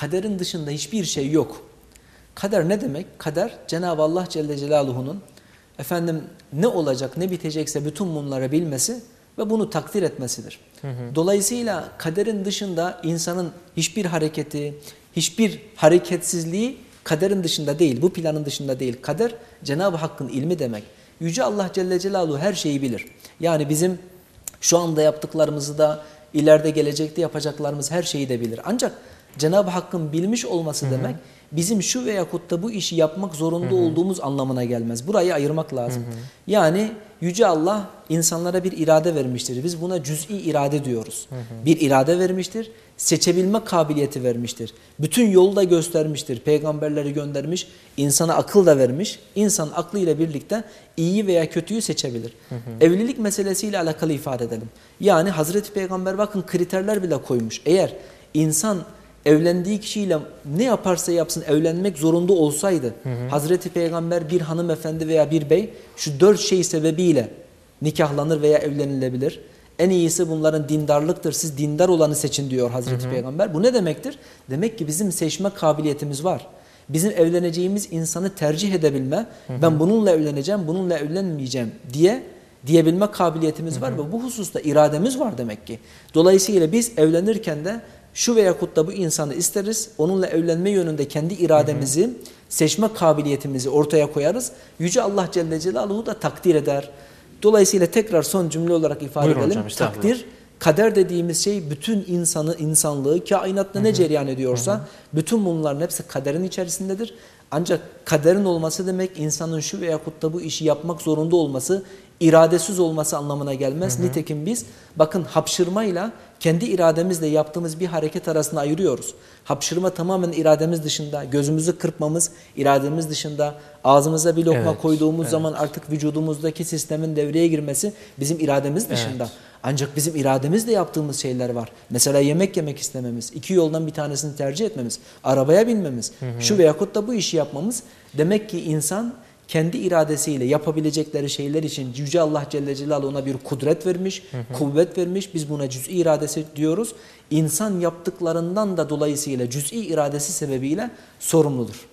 kaderin dışında hiçbir şey yok. Kader ne demek? Kader Cenab-ı Allah Celle Celaluhu'nun efendim ne olacak ne bitecekse bütün bunları bilmesi ve bunu takdir etmesidir. Hı hı. Dolayısıyla kaderin dışında insanın hiçbir hareketi, hiçbir hareketsizliği kaderin dışında değil, bu planın dışında değil. Kader Cenab-ı Hakk'ın ilmi demek. Yüce Allah Celle Celaluhu her şeyi bilir. Yani bizim şu anda yaptıklarımızı da ileride gelecekte yapacaklarımız her şeyi de bilir. Ancak Cenab-ı Hakk'ın bilmiş olması Hı -hı. demek bizim şu veya da bu işi yapmak zorunda Hı -hı. olduğumuz anlamına gelmez. Burayı ayırmak lazım. Hı -hı. Yani Yüce Allah insanlara bir irade vermiştir. Biz buna cüz'i irade diyoruz. Hı hı. Bir irade vermiştir. Seçebilme kabiliyeti vermiştir. Bütün yolu da göstermiştir. Peygamberleri göndermiş. insana akıl da vermiş. İnsan aklıyla birlikte iyiyi veya kötüyü seçebilir. Hı hı. Evlilik meselesiyle alakalı ifade edelim. Yani Hazreti Peygamber bakın kriterler bile koymuş. Eğer insan evlendiği kişiyle ne yaparsa yapsın evlenmek zorunda olsaydı hı hı. Hazreti Peygamber bir hanımefendi veya bir bey şu dört şey sebebiyle nikahlanır veya evlenilebilir. En iyisi bunların dindarlıktır. Siz dindar olanı seçin diyor Hazreti hı hı. Peygamber. Bu ne demektir? Demek ki bizim seçme kabiliyetimiz var. Bizim evleneceğimiz insanı tercih edebilme, hı hı. ben bununla evleneceğim, bununla evlenmeyeceğim diye diyebilme kabiliyetimiz hı hı. var ve bu hususta irademiz var demek ki. Dolayısıyla biz evlenirken de şu veya da bu insanı isteriz. Onunla evlenme yönünde kendi irademizi, hı hı. seçme kabiliyetimizi ortaya koyarız. Yüce Allah Celle Celaluhu da takdir eder. Dolayısıyla tekrar son cümle olarak ifade Buyurun edelim. Hocam, takdir, kader dediğimiz şey bütün insanı, insanlığı, kainatta ne cereyan ediyorsa hı hı. bütün bunların hepsi kaderin içerisindedir. Ancak kaderin olması demek insanın şu veya da bu işi yapmak zorunda olması, iradesiz olması anlamına gelmez. Hı hı. Nitekim biz bakın hapşırmayla kendi irademizle yaptığımız bir hareket arasında ayırıyoruz. Hapşırma tamamen irademiz dışında, gözümüzü kırpmamız irademiz dışında, ağzımıza bir lokma evet, koyduğumuz evet. zaman artık vücudumuzdaki sistemin devreye girmesi bizim irademiz dışında. Evet. Ancak bizim irademizle yaptığımız şeyler var. Mesela yemek yemek istememiz, iki yoldan bir tanesini tercih etmemiz, arabaya binmemiz, hı hı. şu veyahut da bu işi yapmamız. Demek ki insan kendi iradesiyle yapabilecekleri şeyler için Yüce Allah Celle Celaluhu ona bir kudret vermiş, hı hı. kuvvet vermiş. Biz buna cüz'i iradesi diyoruz. İnsan yaptıklarından da dolayısıyla cüz'i iradesi sebebiyle sorumludur.